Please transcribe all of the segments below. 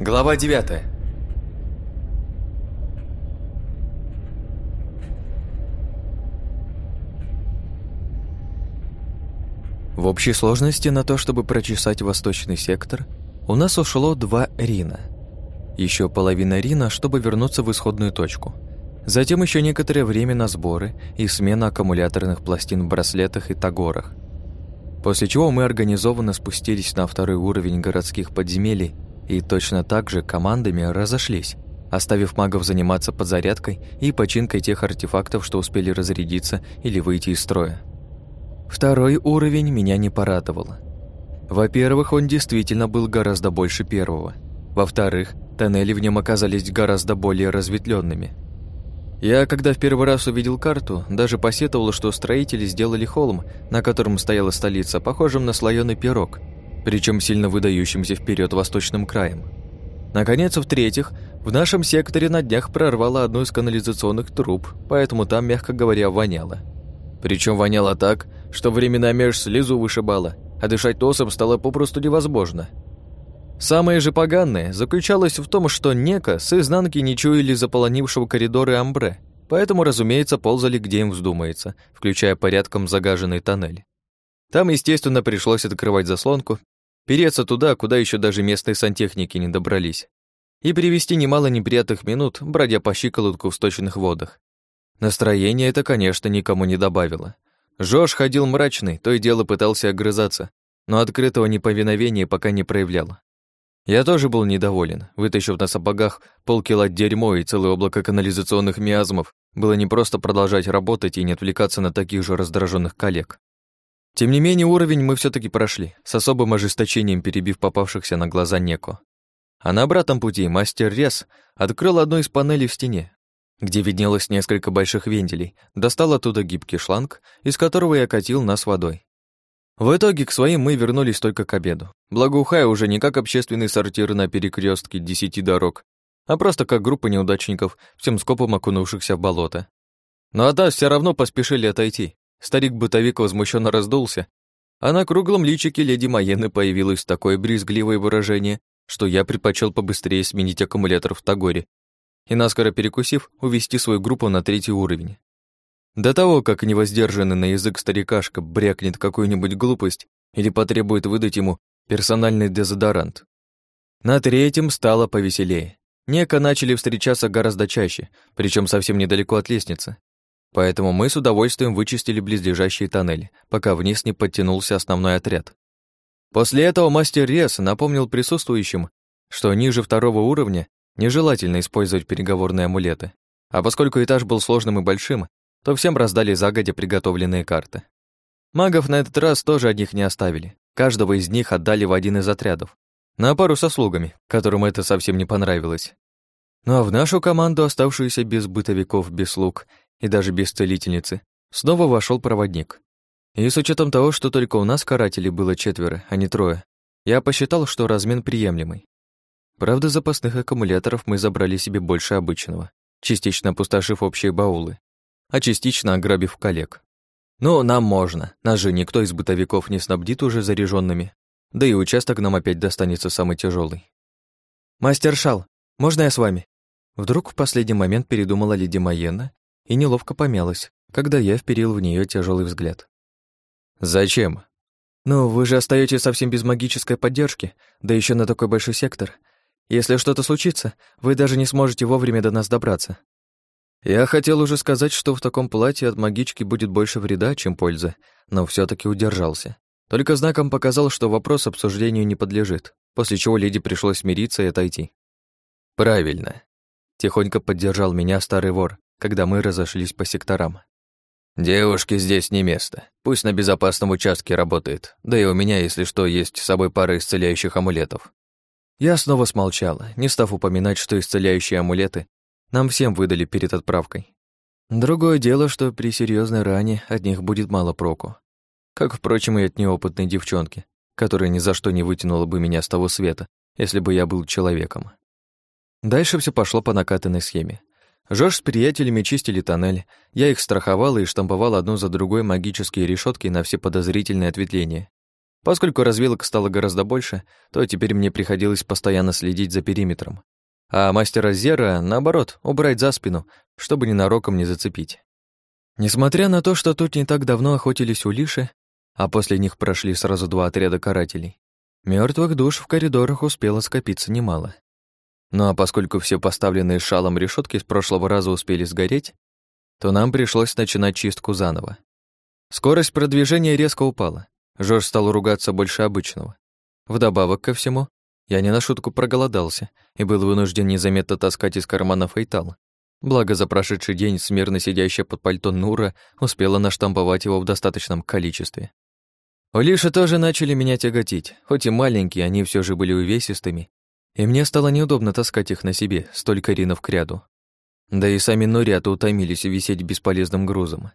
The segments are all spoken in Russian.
Глава 9 В общей сложности на то, чтобы прочесать восточный сектор, у нас ушло два рина. Еще половина рина, чтобы вернуться в исходную точку. Затем еще некоторое время на сборы и смена аккумуляторных пластин в браслетах и тагорах. После чего мы организованно спустились на второй уровень городских подземелий и точно так же командами разошлись, оставив магов заниматься подзарядкой и починкой тех артефактов, что успели разрядиться или выйти из строя. Второй уровень меня не порадовал. Во-первых, он действительно был гораздо больше первого. Во-вторых, тоннели в нем оказались гораздо более разветвленными. Я, когда в первый раз увидел карту, даже посетовал, что строители сделали холм, на котором стояла столица, похожим на слоёный пирог, причем сильно выдающимся вперед восточным краем. Наконец, в-третьих, в нашем секторе на днях прорвало одну из канализационных труб, поэтому там, мягко говоря, воняло. Причем воняло так, что временами аж слезу вышибало, а дышать носом стало попросту невозможно. Самое же поганое заключалось в том, что Нека с изнанки не чуяли заполонившего коридоры амбре, поэтому, разумеется, ползали где им вздумается, включая порядком загаженный тоннель. Там, естественно, пришлось открывать заслонку, переться туда, куда еще даже местные сантехники не добрались, и привести немало неприятных минут, бродя по щиколотку в сточных водах. Настроение это, конечно, никому не добавило. Жош ходил мрачный, то и дело пытался огрызаться, но открытого неповиновения пока не проявлял. Я тоже был недоволен. Вытащив на сапогах полкило дерьмо и целое облако канализационных миазмов, было не просто продолжать работать и не отвлекаться на таких же раздраженных коллег. Тем не менее, уровень мы все таки прошли, с особым ожесточением перебив попавшихся на глаза Неко. А на обратном пути мастер Рес открыл одну из панелей в стене, где виднелось несколько больших вентилей, достал оттуда гибкий шланг, из которого я катил нас водой. В итоге к своим мы вернулись только к обеду. Благоухая уже не как общественный сортир на перекрестке десяти дорог, а просто как группа неудачников, всем скопом окунувшихся в болото. Но от нас все равно поспешили отойти. Старик-бытовик возмущенно раздулся, а на круглом личике леди Маены появилось такое брезгливое выражение, что я предпочел побыстрее сменить аккумулятор в Тагоре и, наскоро перекусив, увести свою группу на третий уровень. До того, как невоздержанный на язык старикашка брякнет какую-нибудь глупость или потребует выдать ему персональный дезодорант. На третьем стало повеселее. Нека начали встречаться гораздо чаще, причем совсем недалеко от лестницы. Поэтому мы с удовольствием вычистили близлежащие тоннели, пока вниз не подтянулся основной отряд. После этого мастер Рес напомнил присутствующим, что ниже второго уровня Нежелательно использовать переговорные амулеты. А поскольку этаж был сложным и большим, то всем раздали загодя приготовленные карты. Магов на этот раз тоже одних не оставили. Каждого из них отдали в один из отрядов. На пару со слугами, которым это совсем не понравилось. Ну а в нашу команду, оставшуюся без бытовиков, без слуг и даже без целительницы, снова вошел проводник. И с учетом того, что только у нас карателей было четверо, а не трое, я посчитал, что размен приемлемый. Правда, запасных аккумуляторов мы забрали себе больше обычного, частично опустошив общие баулы, а частично ограбив коллег. Но нам можно, нас же никто из бытовиков не снабдит уже заряженными, да и участок нам опять достанется самый тяжелый. «Мастер Шал, можно я с вами?» Вдруг в последний момент передумала леди Майена и неловко помялась, когда я вперил в нее тяжелый взгляд. «Зачем?» «Ну, вы же остаетесь совсем без магической поддержки, да еще на такой большой сектор. Если что-то случится, вы даже не сможете вовремя до нас добраться. Я хотел уже сказать, что в таком платье от магички будет больше вреда, чем пользы, но все таки удержался. Только знаком показал, что вопрос обсуждению не подлежит, после чего леди пришлось смириться и отойти. «Правильно», — тихонько поддержал меня старый вор, когда мы разошлись по секторам. «Девушке здесь не место. Пусть на безопасном участке работает. Да и у меня, если что, есть с собой пара исцеляющих амулетов. Я снова смолчала, не став упоминать, что исцеляющие амулеты нам всем выдали перед отправкой. Другое дело, что при серьезной ране от них будет мало проку. Как, впрочем, и от неопытной девчонки, которая ни за что не вытянула бы меня с того света, если бы я был человеком. Дальше все пошло по накатанной схеме. Жорж с приятелями чистили тоннель, я их страховал и штамповал одну за другой магические решетки на все подозрительные ответвления. Поскольку развилок стало гораздо больше, то теперь мне приходилось постоянно следить за периметром. А мастера Зера, наоборот, убрать за спину, чтобы ненароком не зацепить. Несмотря на то, что тут не так давно охотились у Лиши, а после них прошли сразу два отряда карателей, мертвых душ в коридорах успело скопиться немало. Ну а поскольку все поставленные шалом решетки с прошлого раза успели сгореть, то нам пришлось начинать чистку заново. Скорость продвижения резко упала. Жорж стал ругаться больше обычного. Вдобавок ко всему, я не на шутку проголодался и был вынужден незаметно таскать из кармана фейтал. Благо, за прошедший день смирно сидящая под пальто Нура успела наштамповать его в достаточном количестве. Улиши тоже начали меня тяготить, хоть и маленькие, они все же были увесистыми, и мне стало неудобно таскать их на себе, столько ринов к ряду. Да и сами Нуриаты утомились висеть бесполезным грузом.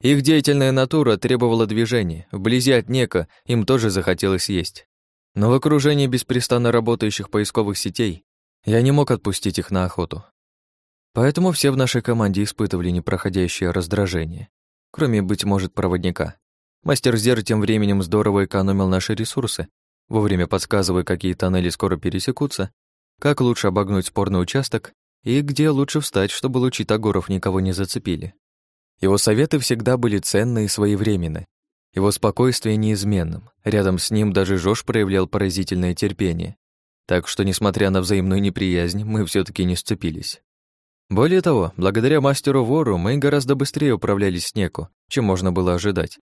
Их деятельная натура требовала движения, вблизи от Нека им тоже захотелось есть. Но в окружении беспрестанно работающих поисковых сетей я не мог отпустить их на охоту. Поэтому все в нашей команде испытывали непроходящее раздражение, кроме, быть может, проводника. Мастер Зер тем временем здорово экономил наши ресурсы, вовремя подсказывая, какие тоннели скоро пересекутся, как лучше обогнуть спорный участок и где лучше встать, чтобы лучи Тагоров никого не зацепили. Его советы всегда были ценны и своевременны. Его спокойствие неизменным. Рядом с ним даже Жош проявлял поразительное терпение. Так что, несмотря на взаимную неприязнь, мы все таки не сцепились. Более того, благодаря мастеру-вору мы гораздо быстрее управлялись с Неку, чем можно было ожидать.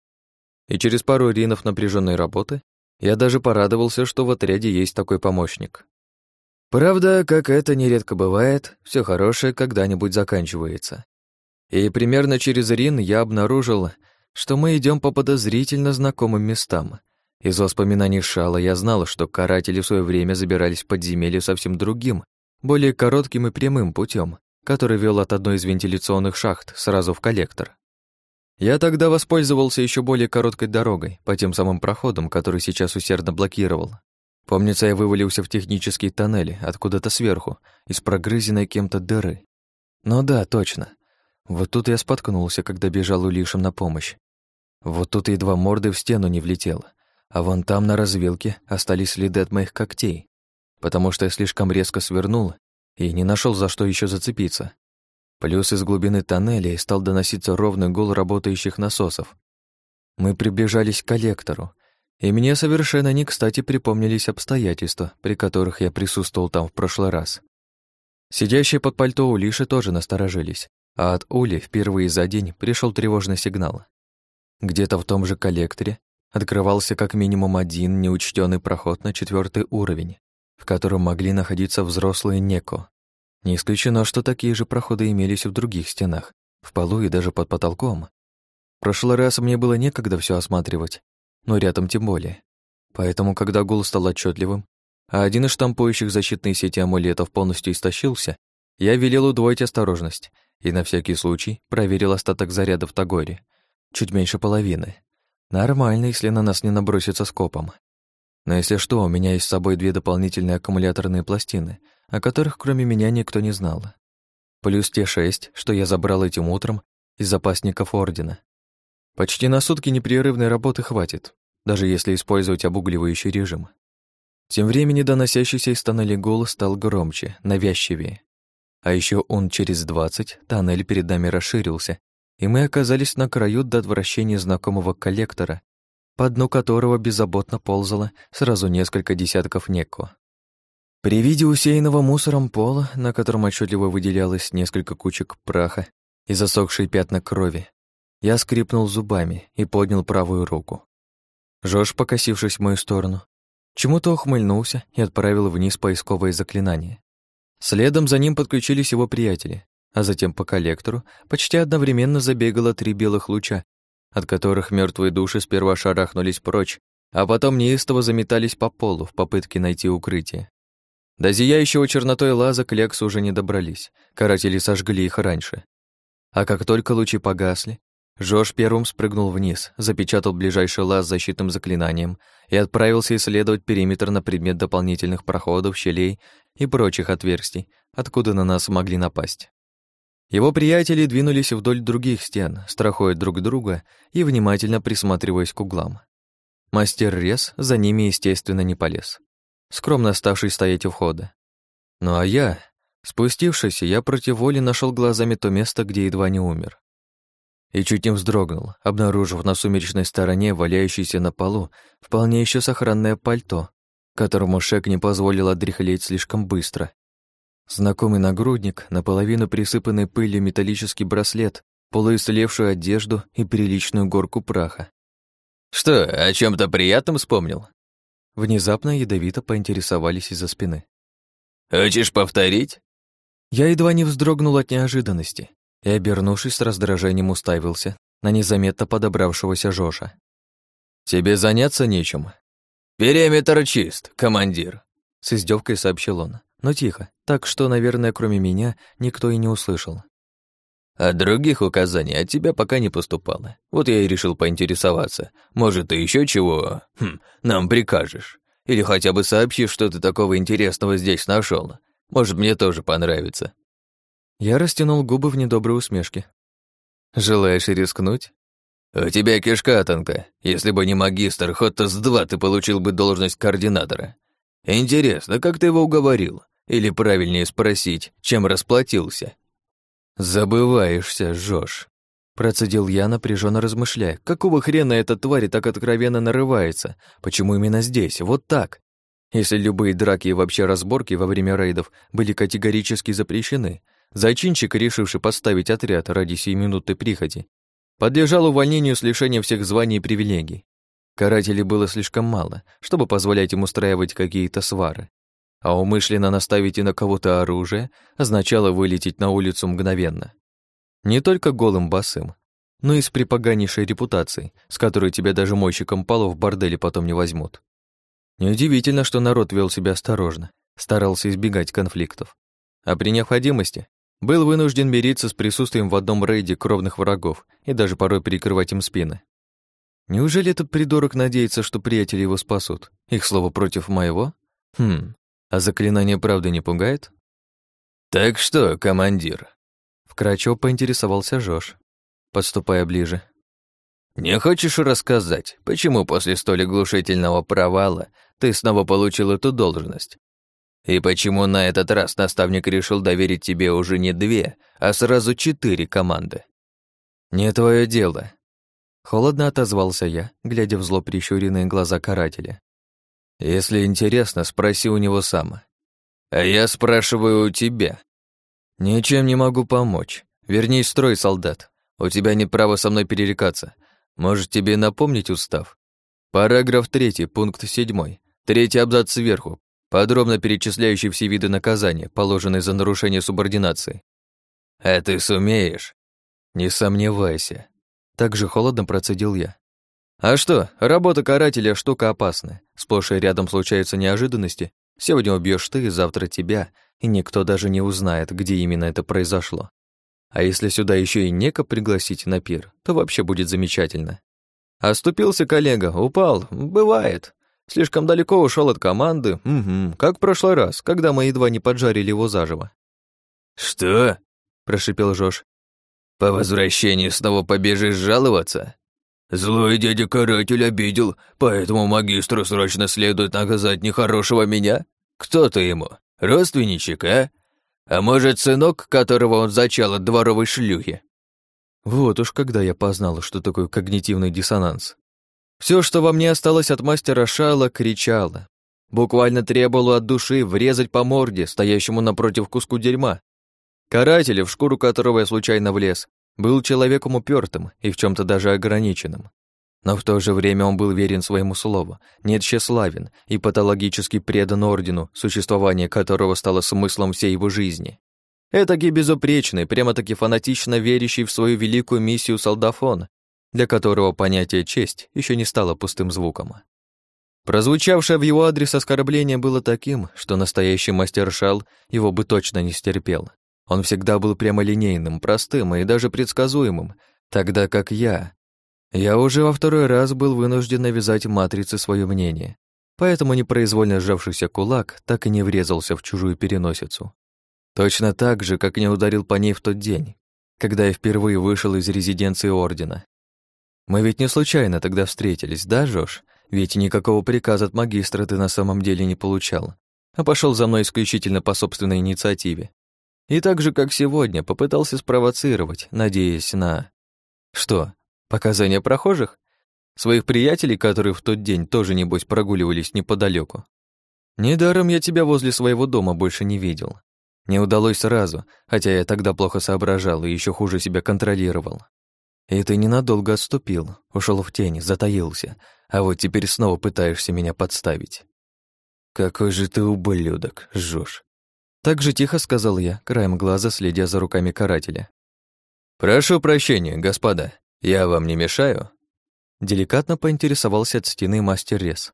И через пару ринов напряженной работы я даже порадовался, что в отряде есть такой помощник. Правда, как это нередко бывает, все хорошее когда-нибудь заканчивается. И примерно через Рин я обнаружил, что мы идем по подозрительно знакомым местам. Из воспоминаний Шала я знал, что каратели в свое время забирались в подземелье совсем другим, более коротким и прямым путем, который вел от одной из вентиляционных шахт сразу в коллектор. Я тогда воспользовался еще более короткой дорогой, по тем самым проходам, которые сейчас усердно блокировал. Помнится, я вывалился в технические тоннели, откуда-то сверху, из прогрызенной кем-то дыры. Ну да, точно. Вот тут я споткнулся, когда бежал Улишем на помощь. Вот тут едва морды в стену не влетела, а вон там на развилке остались следы от моих когтей, потому что я слишком резко свернул и не нашел за что еще зацепиться. Плюс из глубины тоннеля стал доноситься ровный гул работающих насосов. Мы приближались к коллектору, и мне совершенно не кстати припомнились обстоятельства, при которых я присутствовал там в прошлый раз. Сидящие под пальто Улиши тоже насторожились, а от Ули впервые за день пришел тревожный сигнал. Где-то в том же коллекторе открывался как минимум один неучтенный проход на четвертый уровень, в котором могли находиться взрослые Неко. Не исключено, что такие же проходы имелись в других стенах, в полу и даже под потолком. В прошлый раз мне было некогда все осматривать, но рядом тем более. Поэтому, когда гул стал отчетливым, а один из штампующих защитные сети амулетов полностью истощился, я велел удвоить осторожность и на всякий случай проверил остаток заряда в Тагоре. Чуть меньше половины. Нормально, если на нас не набросится скопом. Но если что, у меня есть с собой две дополнительные аккумуляторные пластины, о которых кроме меня никто не знал. Плюс те шесть, что я забрал этим утром из запасников Ордена. Почти на сутки непрерывной работы хватит, даже если использовать обугливающий режим. Тем временем доносящийся из тоннеля голос стал громче, навязчивее. А еще он через двадцать, тоннель перед нами расширился, и мы оказались на краю до отвращения знакомого коллектора, по дну которого беззаботно ползало сразу несколько десятков неко. При виде усеянного мусором пола, на котором отчетливо выделялось несколько кучек праха и засохшие пятна крови, я скрипнул зубами и поднял правую руку. Жош, покосившись в мою сторону, чему-то ухмыльнулся и отправил вниз поисковое заклинание. Следом за ним подключились его приятели, а затем по коллектору почти одновременно забегало три белых луча, от которых мертвые души сперва шарахнулись прочь, а потом неистово заметались по полу в попытке найти укрытие. До зияющего чернотой лаза к Лексу уже не добрались, каратели сожгли их раньше. А как только лучи погасли, Жош первым спрыгнул вниз, запечатал ближайший лаз защитным заклинанием и отправился исследовать периметр на предмет дополнительных проходов, щелей и прочих отверстий, откуда на нас могли напасть. Его приятели двинулись вдоль других стен, страхуя друг друга и внимательно присматриваясь к углам. Мастер Рез за ними, естественно, не полез, скромно оставший стоять у входа. Ну а я, спустившись, я против воли нашел глазами то место, где едва не умер. И чуть не вздрогнул, обнаружив на сумеречной стороне валяющееся на полу вполне еще сохранное пальто, которому Шек не позволил одряхлеть слишком быстро. Знакомый нагрудник, наполовину присыпанный пылью металлический браслет, полуистлевшую одежду и приличную горку праха. «Что, о чем то приятном вспомнил?» Внезапно ядовито поинтересовались из-за спины. «Хочешь повторить?» Я едва не вздрогнул от неожиданности и, обернувшись с раздражением, уставился на незаметно подобравшегося Жоша. «Тебе заняться нечем?» «Периметр чист, командир», — с издевкой сообщил он, но тихо, так что, наверное, кроме меня, никто и не услышал. А других указаний от тебя пока не поступало. Вот я и решил поинтересоваться. Может, ты еще чего хм, нам прикажешь? Или хотя бы сообщишь, что ты такого интересного здесь нашел. Может, мне тоже понравится. Я растянул губы в недоброй усмешке. Желаешь рискнуть? У тебя кишка тонка. Если бы не магистр, хоть-то с два ты получил бы должность координатора. Интересно, как ты его уговорил? Или правильнее спросить, чем расплатился? «Забываешься, Жош», — процедил я, напряженно размышляя. «Какого хрена эта тварь так откровенно нарывается? Почему именно здесь? Вот так?» Если любые драки и вообще разборки во время рейдов были категорически запрещены, зачинщик, решивший поставить отряд ради сиюминутной приходи, подлежал увольнению с лишением всех званий и привилегий. Карателей было слишком мало, чтобы позволять им устраивать какие-то свары а умышленно наставить и на кого-то оружие означало вылететь на улицу мгновенно. Не только голым босым, но и с припоганнейшей репутацией, с которой тебя даже мойщиком полов в борделе потом не возьмут. Неудивительно, что народ вел себя осторожно, старался избегать конфликтов. А при необходимости был вынужден мириться с присутствием в одном рейде кровных врагов и даже порой перекрывать им спины. Неужели этот придурок надеется, что приятели его спасут? Их слово против моего? Хм, а заклинание правда не пугает? Так что, командир? Вкратчиво поинтересовался Жош, подступая ближе. Не хочешь рассказать, почему после столь оглушительного провала ты снова получил эту должность? И почему на этот раз наставник решил доверить тебе уже не две, а сразу четыре команды? Не твое дело. Холодно отозвался я, глядя в зло прищуренные глаза карателя. Если интересно, спроси у него сам. А я спрашиваю у тебя. Ничем не могу помочь. Вернись в строй, солдат. У тебя нет права со мной перерекаться. Может, тебе напомнить устав? Параграф 3, пункт 7. Третий абзац сверху, подробно перечисляющий все виды наказания, положенные за нарушение субординации. А ты сумеешь? Не сомневайся. Так же холодно процедил я. А что, работа карателя — штука опасная. Сплошь и рядом случаются неожиданности. Сегодня убьешь ты, завтра тебя, и никто даже не узнает, где именно это произошло. А если сюда еще и неко пригласить на пир, то вообще будет замечательно. Оступился коллега, упал, бывает. Слишком далеко ушел от команды, угу, как в прошлый раз, когда мы едва не поджарили его заживо. «Что?» — прошипел Жош. «По возвращении снова побежишь жаловаться?» Злой дядя-каратель обидел, поэтому магистру срочно следует наказать нехорошего меня? Кто ты ему? Родственничек, а? А может, сынок, которого он зачал от дворовой шлюхи? Вот уж когда я познал, что такое когнитивный диссонанс. Все, что во мне осталось от мастера Шала, кричало. Буквально требовало от души врезать по морде, стоящему напротив куску дерьма. Карателя, в шкуру которого я случайно влез, был человеком упертым и в чем то даже ограниченным. Но в то же время он был верен своему слову, нет и патологически предан ордену, существование которого стало смыслом всей его жизни. Этакий безупречный, прямо-таки фанатично верящий в свою великую миссию солдафон, для которого понятие «честь» еще не стало пустым звуком. Прозвучавшее в его адрес оскорбление было таким, что настоящий мастер Шал его бы точно не стерпел. Он всегда был прямолинейным, простым и даже предсказуемым, тогда как я... Я уже во второй раз был вынужден навязать матрице свое мнение, поэтому непроизвольно сжавшийся кулак так и не врезался в чужую переносицу. Точно так же, как не ударил по ней в тот день, когда я впервые вышел из резиденции Ордена. Мы ведь не случайно тогда встретились, да, Жош? Ведь никакого приказа от магистра ты на самом деле не получал, а пошел за мной исключительно по собственной инициативе. И так же, как сегодня, попытался спровоцировать, надеясь на... Что, показания прохожих? Своих приятелей, которые в тот день тоже, небось, прогуливались неподалеку. Недаром я тебя возле своего дома больше не видел. Не удалось сразу, хотя я тогда плохо соображал и еще хуже себя контролировал. И ты ненадолго отступил, ушел в тень, затаился, а вот теперь снова пытаешься меня подставить. Какой же ты ублюдок, жжешь. Так же тихо сказал я, краем глаза следя за руками карателя. «Прошу прощения, господа, я вам не мешаю?» Деликатно поинтересовался от стены мастер Рез.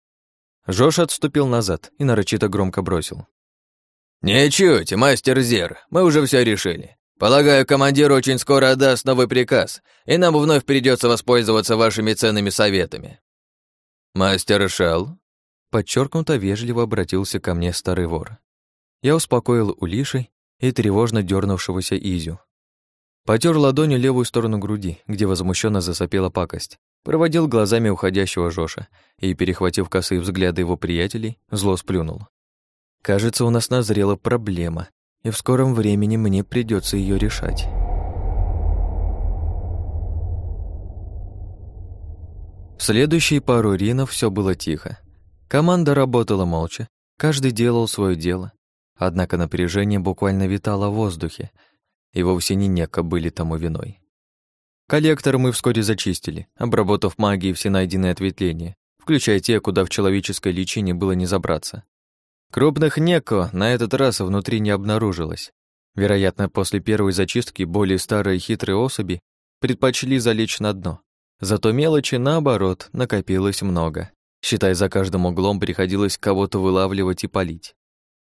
Жош отступил назад и нарочито громко бросил. «Ничуть, мастер Зер, мы уже все решили. Полагаю, командир очень скоро отдаст новый приказ, и нам вновь придется воспользоваться вашими ценными советами». «Мастер Шал?» Подчеркнуто вежливо обратился ко мне старый вор. Я успокоил Улишей и тревожно дернувшегося Изю. Потер ладонью левую сторону груди, где возмущенно засопела пакость. Проводил глазами уходящего Жоша и, перехватив косые взгляды его приятелей, зло сплюнул. Кажется, у нас назрела проблема, и в скором времени мне придется ее решать. В следующие пару ринов все было тихо. Команда работала молча, каждый делал свое дело. Однако напряжение буквально витало в воздухе, и вовсе не неко были тому виной. Коллектор мы вскоре зачистили, обработав магией все найденные ответвления, включая те, куда в человеческой личине было не забраться. Крупных неко на этот раз внутри не обнаружилось. Вероятно, после первой зачистки более старые хитрые особи предпочли залечь на дно. Зато мелочи, наоборот, накопилось много. Считай, за каждым углом приходилось кого-то вылавливать и палить.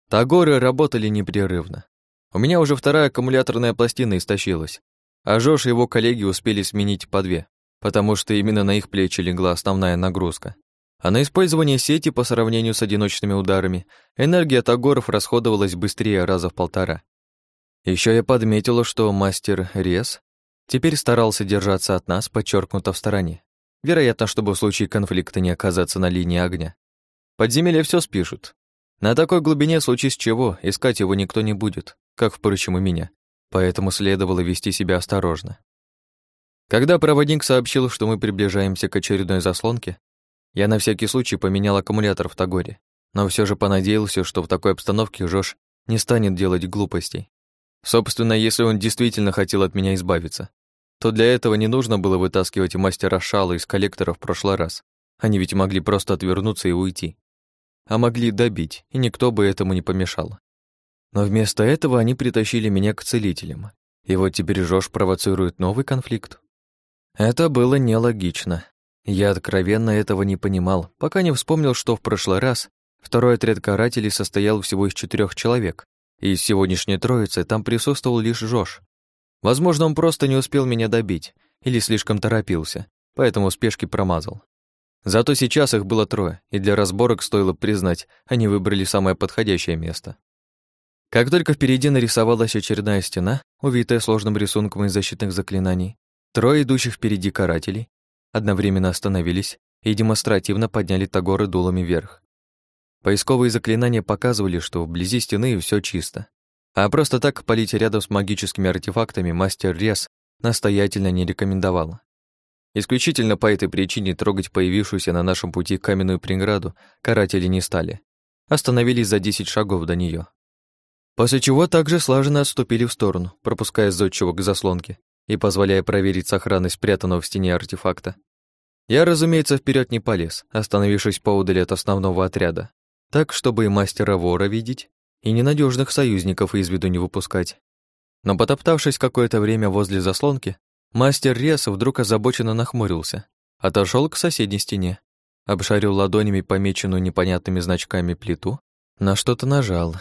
Тагоры работали непрерывно. У меня уже вторая аккумуляторная пластина истощилась, а Жош и его коллеги успели сменить по две, потому что именно на их плечи легла основная нагрузка. А на использование сети по сравнению с одиночными ударами энергия Тагоров расходовалась быстрее раза в полтора. Еще я подметила, что мастер Рез теперь старался держаться от нас, подчеркнуто в стороне. Вероятно, чтобы в случае конфликта не оказаться на линии огня. Подземелья все спишут. На такой глубине, в с чего, искать его никто не будет, как, впрочем, и меня. Поэтому следовало вести себя осторожно. Когда проводник сообщил, что мы приближаемся к очередной заслонке, я на всякий случай поменял аккумулятор в Тагоре, но все же понадеялся, что в такой обстановке Жош не станет делать глупостей. Собственно, если он действительно хотел от меня избавиться, то для этого не нужно было вытаскивать мастера Шала из коллектора в прошлый раз. Они ведь могли просто отвернуться и уйти. А могли добить, и никто бы этому не помешал. Но вместо этого они притащили меня к целителям. И вот теперь Жош провоцирует новый конфликт. Это было нелогично. Я откровенно этого не понимал, пока не вспомнил, что в прошлый раз второй отряд карателей состоял всего из четырех человек, и из сегодняшней троицы там присутствовал лишь Жош. Возможно, он просто не успел меня добить или слишком торопился, поэтому в спешке промазал. Зато сейчас их было трое, и для разборок стоило признать, они выбрали самое подходящее место. Как только впереди нарисовалась очередная стена, увитая сложным рисунком из защитных заклинаний, трое идущих впереди карателей одновременно остановились и демонстративно подняли тагоры дулами вверх. Поисковые заклинания показывали, что вблизи стены все чисто. А просто так палить рядом с магическими артефактами мастер Рез настоятельно не рекомендовал. Исключительно по этой причине трогать появившуюся на нашем пути каменную преграду каратели не стали. Остановились за 10 шагов до нее. После чего также слаженно отступили в сторону, пропуская зодчего к заслонке и позволяя проверить сохранность спрятанного в стене артефакта. Я, разумеется, вперед не полез, остановившись поудали от основного отряда, так, чтобы и мастера вора видеть, и ненадежных союзников из виду не выпускать. Но потоптавшись какое-то время возле заслонки, мастер Рес вдруг озабоченно нахмурился, отошел к соседней стене, обшарил ладонями помеченную непонятными значками плиту, на что-то нажал.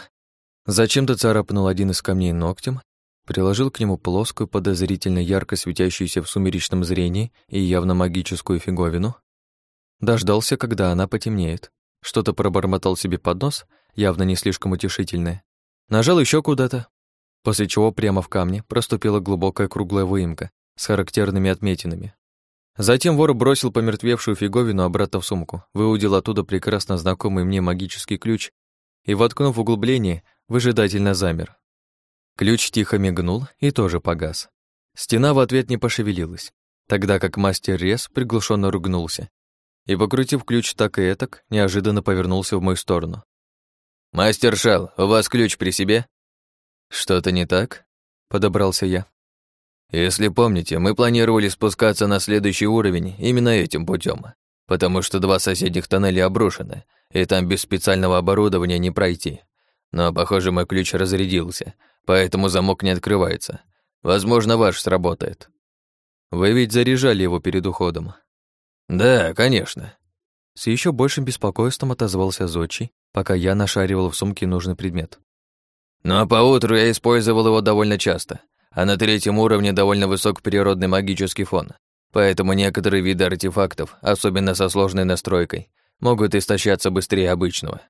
Зачем-то царапнул один из камней ногтем, приложил к нему плоскую, подозрительно ярко светящуюся в сумеречном зрении и явно магическую фиговину, дождался, когда она потемнеет, что-то пробормотал себе под нос явно не слишком утешительное. Нажал еще куда-то, после чего прямо в камне проступила глубокая круглая выемка с характерными отметинами. Затем вор бросил помертвевшую фиговину обратно в сумку, выудил оттуда прекрасно знакомый мне магический ключ и, воткнув в углубление, выжидательно замер. Ключ тихо мигнул и тоже погас. Стена в ответ не пошевелилась, тогда как мастер Рез приглушенно ругнулся и, покрутив ключ так и этак, неожиданно повернулся в мою сторону. «Мастер Шал, у вас ключ при себе?» «Что-то не так?» — подобрался я. Если помните, мы планировали спускаться на следующий уровень именно этим путем, потому что два соседних тоннеля обрушены, и там без специального оборудования не пройти. Но, похоже, мой ключ разрядился, поэтому замок не открывается. Возможно, ваш сработает. Вы ведь заряжали его перед уходом. Да, конечно. С еще большим беспокойством отозвался Зодчий, пока я нашаривал в сумке нужный предмет. Но поутру я использовал его довольно часто а на третьем уровне довольно высок природный магический фон. Поэтому некоторые виды артефактов, особенно со сложной настройкой, могут истощаться быстрее обычного.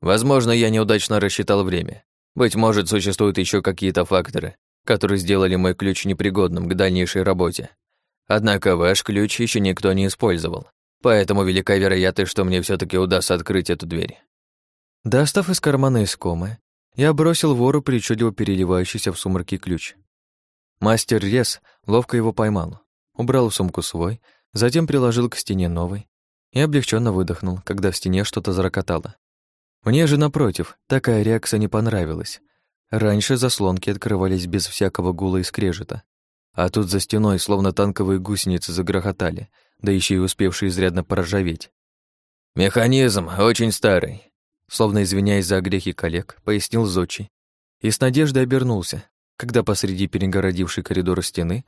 Возможно, я неудачно рассчитал время. Быть может, существуют еще какие-то факторы, которые сделали мой ключ непригодным к дальнейшей работе. Однако ваш ключ еще никто не использовал, поэтому велика вероятность, что мне все таки удастся открыть эту дверь. Достав из кармана искомое, я бросил вору причудливо переливающийся в сумраке ключ. Мастер Рез ловко его поймал, убрал в сумку свой, затем приложил к стене новый и облегченно выдохнул, когда в стене что-то зарокотало. Мне же, напротив, такая реакция не понравилась. Раньше заслонки открывались без всякого гула и скрежета, а тут за стеной словно танковые гусеницы загрохотали, да еще и успевшие изрядно поржаветь. «Механизм очень старый», словно извиняясь за грехи коллег, пояснил Зодчий и с надеждой обернулся, когда посреди перегородившей коридора стены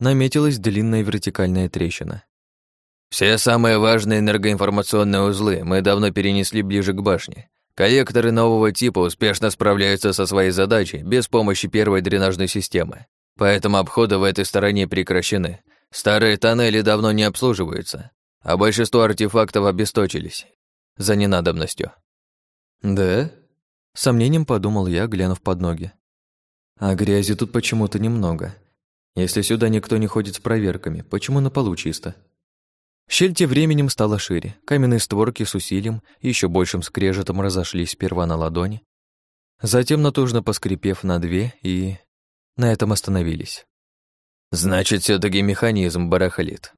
наметилась длинная вертикальная трещина. «Все самые важные энергоинформационные узлы мы давно перенесли ближе к башне. Коллекторы нового типа успешно справляются со своей задачей без помощи первой дренажной системы, поэтому обходы в этой стороне прекращены. Старые тоннели давно не обслуживаются, а большинство артефактов обесточились за ненадобностью». «Да?» — сомнением подумал я, глянув под ноги. А грязи тут почему-то немного. Если сюда никто не ходит с проверками, почему на полу чисто? Щель тем временем стала шире. Каменные створки с усилием и еще большим скрежетом разошлись сперва на ладони, затем натужно поскрипев на две и... на этом остановились. «Значит, все таки механизм барахлит».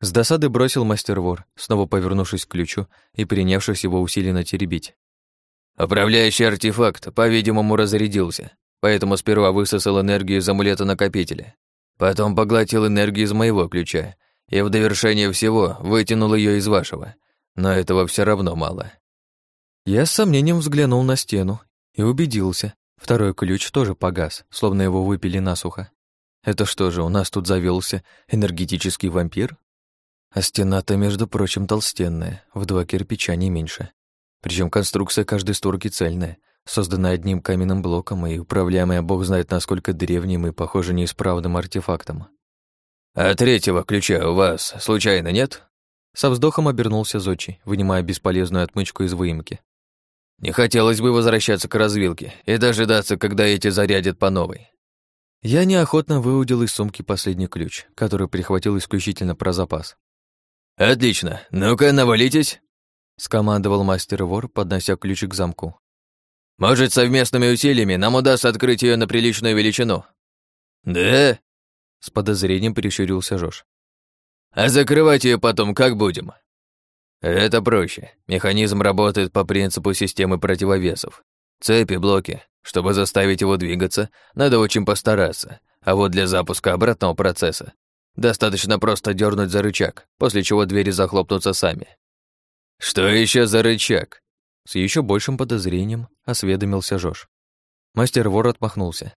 С досады бросил мастер-вор, снова повернувшись к ключу и принявшись его усиленно теребить. «Управляющий артефакт, по-видимому, разрядился поэтому сперва высосал энергию из амулета-накопителя. Потом поглотил энергию из моего ключа, и в довершение всего вытянул ее из вашего. Но этого все равно мало. Я с сомнением взглянул на стену и убедился. Второй ключ тоже погас, словно его выпили насухо. Это что же, у нас тут завелся энергетический вампир? А стена-то, между прочим, толстенная, в два кирпича не меньше. Причем конструкция каждой створки цельная — созданная одним каменным блоком и управляемая бог знает насколько древним и, похоже, неисправным артефактом. «А третьего ключа у вас, случайно, нет?» Со вздохом обернулся Зочи, вынимая бесполезную отмычку из выемки. «Не хотелось бы возвращаться к развилке и дожидаться, когда эти зарядят по новой». Я неохотно выудил из сумки последний ключ, который прихватил исключительно про запас. «Отлично, ну-ка, навалитесь!» — скомандовал мастер-вор, поднося ключ к замку. Может, совместными усилиями нам удастся открыть ее на приличную величину?» «Да?» — с подозрением прищурился Жош. «А закрывать ее потом как будем?» «Это проще. Механизм работает по принципу системы противовесов. Цепи, блоки. Чтобы заставить его двигаться, надо очень постараться. А вот для запуска обратного процесса достаточно просто дернуть за рычаг, после чего двери захлопнутся сами». «Что еще за рычаг?» С еще большим подозрением осведомился Жош. Мастер-вор отмахнулся.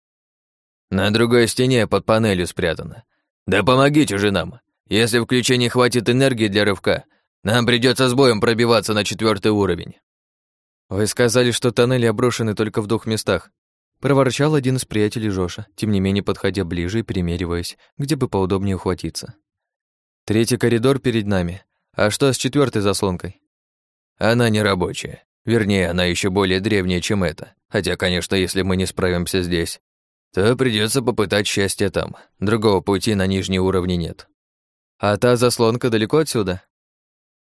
«На другой стене под панелью спрятано. Да помогите же нам. Если в ключе не хватит энергии для рывка, нам придется с боем пробиваться на четвертый уровень». «Вы сказали, что тоннели оброшены только в двух местах», проворчал один из приятелей Жоша, тем не менее подходя ближе и примериваясь, где бы поудобнее ухватиться. «Третий коридор перед нами. А что с четвертой заслонкой?» «Она не рабочая. Вернее, она еще более древняя, чем это. Хотя, конечно, если мы не справимся здесь, то придется попытать счастье там. Другого пути на нижние уровни нет. А та заслонка далеко отсюда?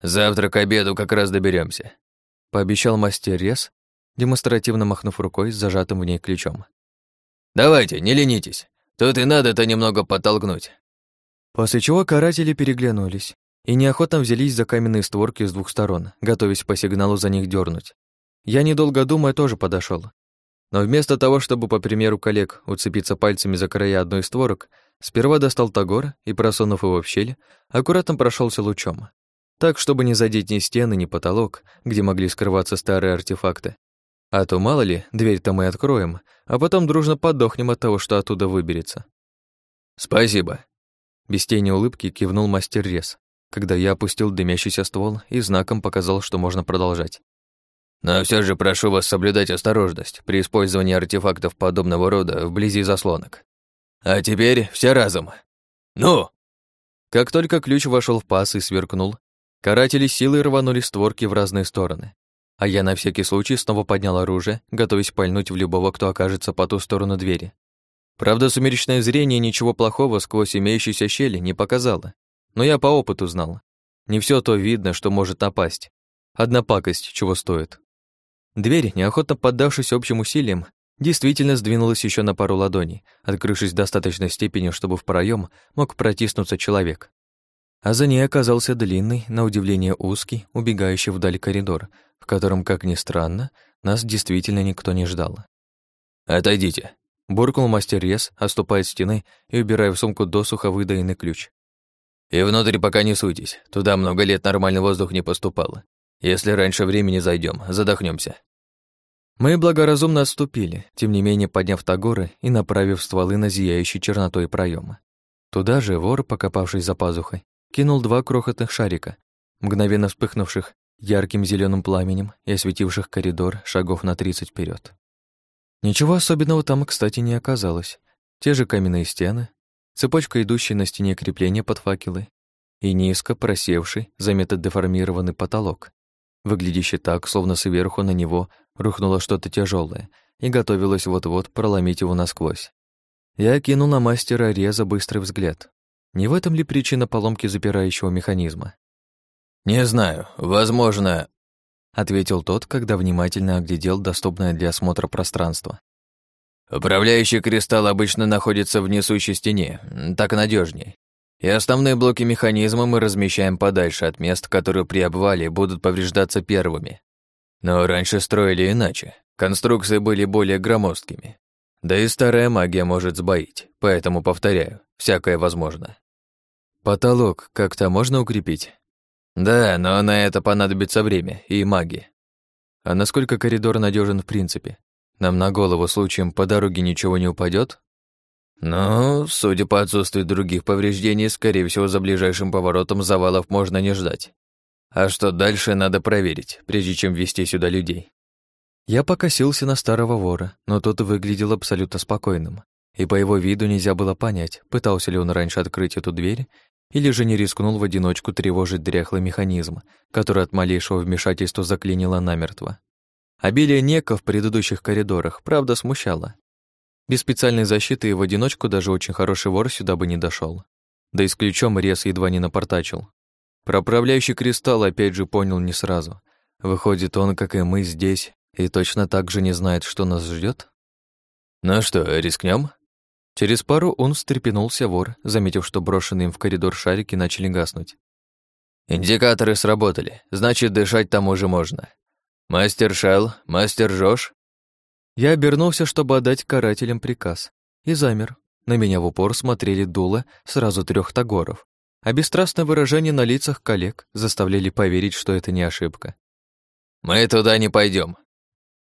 Завтра к обеду как раз доберемся, пообещал мастер Рез, демонстративно махнув рукой с зажатым в ней ключом. Давайте, не ленитесь. Тут и надо-то немного подтолкнуть. После чего каратели переглянулись и неохотно взялись за каменные створки с двух сторон, готовясь по сигналу за них дернуть. Я, недолго думая, тоже подошел. Но вместо того, чтобы, по примеру коллег, уцепиться пальцами за края одной из створок, сперва достал тагор и, просунув его в щель, аккуратно прошелся лучом. Так, чтобы не задеть ни стены, ни потолок, где могли скрываться старые артефакты. А то, мало ли, дверь-то мы откроем, а потом дружно подохнем от того, что оттуда выберется. «Спасибо», — без тени улыбки кивнул мастер Рез, когда я опустил дымящийся ствол и знаком показал, что можно продолжать. «Но все же прошу вас соблюдать осторожность при использовании артефактов подобного рода вблизи заслонок. А теперь все разом. Ну!» Как только ключ вошел в паз и сверкнул, каратели силой рванули створки в разные стороны. А я на всякий случай снова поднял оружие, готовясь пальнуть в любого, кто окажется по ту сторону двери. Правда, сумеречное зрение ничего плохого сквозь имеющиеся щели не показало. Но я по опыту знал. Не все то видно, что может напасть. Одна пакость чего стоит. Дверь, неохотно поддавшись общим усилиям, действительно сдвинулась еще на пару ладоней, открывшись в достаточной степени, чтобы в проем мог протиснуться человек. А за ней оказался длинный, на удивление узкий, убегающий вдаль коридор, в котором, как ни странно, нас действительно никто не ждал. «Отойдите», — буркнул мастер Рез, оступая от стены и убирая в сумку досуха выдаенный ключ. И внутрь пока не суйтесь, туда много лет нормальный воздух не поступал. Если раньше времени зайдем, задохнемся. Мы благоразумно отступили, тем не менее подняв тагоры и направив стволы на зияющий чернотой проема. Туда же вор, покопавшись за пазухой, кинул два крохотных шарика, мгновенно вспыхнувших ярким зеленым пламенем и осветивших коридор шагов на тридцать вперед. Ничего особенного там, кстати, не оказалось. Те же каменные стены, цепочка, идущая на стене крепления под факелы, и низко просевший, заметно деформированный потолок, выглядящий так, словно сверху на него рухнуло что-то тяжелое и готовилось вот-вот проломить его насквозь. Я кинул на мастера реза быстрый взгляд. Не в этом ли причина поломки запирающего механизма? «Не знаю, возможно...» — ответил тот, когда внимательно оглядел доступное для осмотра пространство. Управляющий кристалл обычно находится в несущей стене, так надежнее. И основные блоки механизма мы размещаем подальше от мест, которые при обвале будут повреждаться первыми. Но раньше строили иначе. Конструкции были более громоздкими. Да и старая магия может сбоить, поэтому, повторяю, всякое возможно. Потолок как-то можно укрепить? Да, но на это понадобится время и маги. А насколько коридор надежен в принципе? Нам на голову случаем по дороге ничего не упадет? Ну, судя по отсутствию других повреждений, скорее всего, за ближайшим поворотом завалов можно не ждать. А что дальше, надо проверить, прежде чем вести сюда людей. Я покосился на старого вора, но тот выглядел абсолютно спокойным. И по его виду нельзя было понять, пытался ли он раньше открыть эту дверь, или же не рискнул в одиночку тревожить дряхлый механизм, который от малейшего вмешательства заклинило намертво. Обилие нека в предыдущих коридорах, правда, смущало. Без специальной защиты и в одиночку даже очень хороший вор сюда бы не дошел. Да и с ключом рез едва не напортачил. Про управляющий кристалл опять же понял не сразу. Выходит, он, как и мы, здесь, и точно так же не знает, что нас ждет. «Ну что, рискнем? Через пару он встрепенулся вор, заметив, что брошенные им в коридор шарики начали гаснуть. «Индикаторы сработали, значит, дышать там уже можно. «Мастер Шел, мастер Жош?» Я обернулся, чтобы отдать карателям приказ, и замер. На меня в упор смотрели дуло сразу трех тагоров, а бесстрастное выражение на лицах коллег заставляли поверить, что это не ошибка. «Мы туда не пойдем,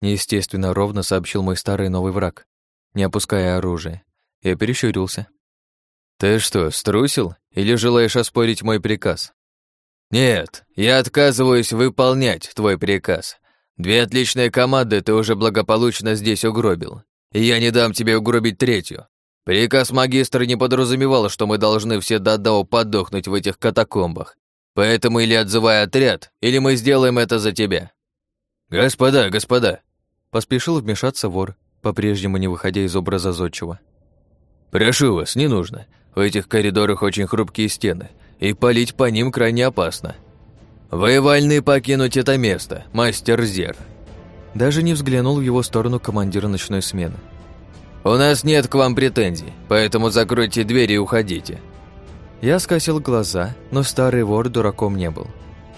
неестественно ровно сообщил мой старый новый враг, не опуская оружие. Я перещурился. «Ты что, струсил или желаешь оспорить мой приказ?» «Нет, я отказываюсь выполнять твой приказ. Две отличные команды ты уже благополучно здесь угробил, и я не дам тебе угробить третью. Приказ магистра не подразумевал, что мы должны все до одного подохнуть в этих катакомбах. Поэтому или отзывай отряд, или мы сделаем это за тебя. Господа, господа, поспешил вмешаться вор, по-прежнему не выходя из образа зодчего. Прошу вас, не нужно. В этих коридорах очень хрупкие стены, и палить по ним крайне опасно. Вы вольны покинуть это место, мастер Зер. Даже не взглянул в его сторону командира ночной смены. «У нас нет к вам претензий, поэтому закройте двери и уходите». Я скосил глаза, но старый вор дураком не был.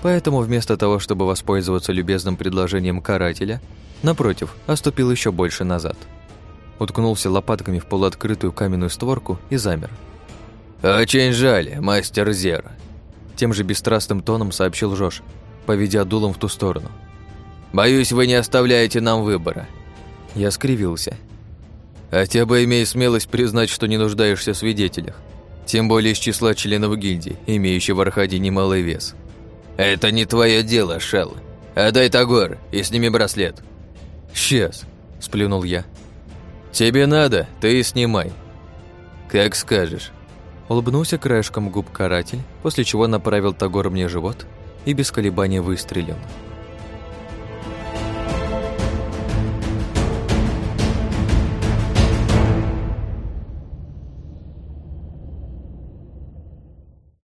Поэтому вместо того, чтобы воспользоваться любезным предложением карателя, напротив, оступил еще больше назад. Уткнулся лопатками в полуоткрытую каменную створку и замер. «Очень жаль, мастер Зер», тем же бесстрастным тоном сообщил Жош, поведя дулом в ту сторону. «Боюсь, вы не оставляете нам выбора». Я скривился. «Хотя бы имей смелость признать, что не нуждаешься в свидетелях. Тем более из числа членов гильдии, имеющих в Архаде немалый вес. Это не твое дело, Шелл. Отдай Тагор и сними браслет. Сейчас, сплюнул я. Тебе надо, ты и снимай. Как скажешь. Улыбнулся краешком губ каратель, после чего направил Тагор мне живот и без колебаний выстрелил.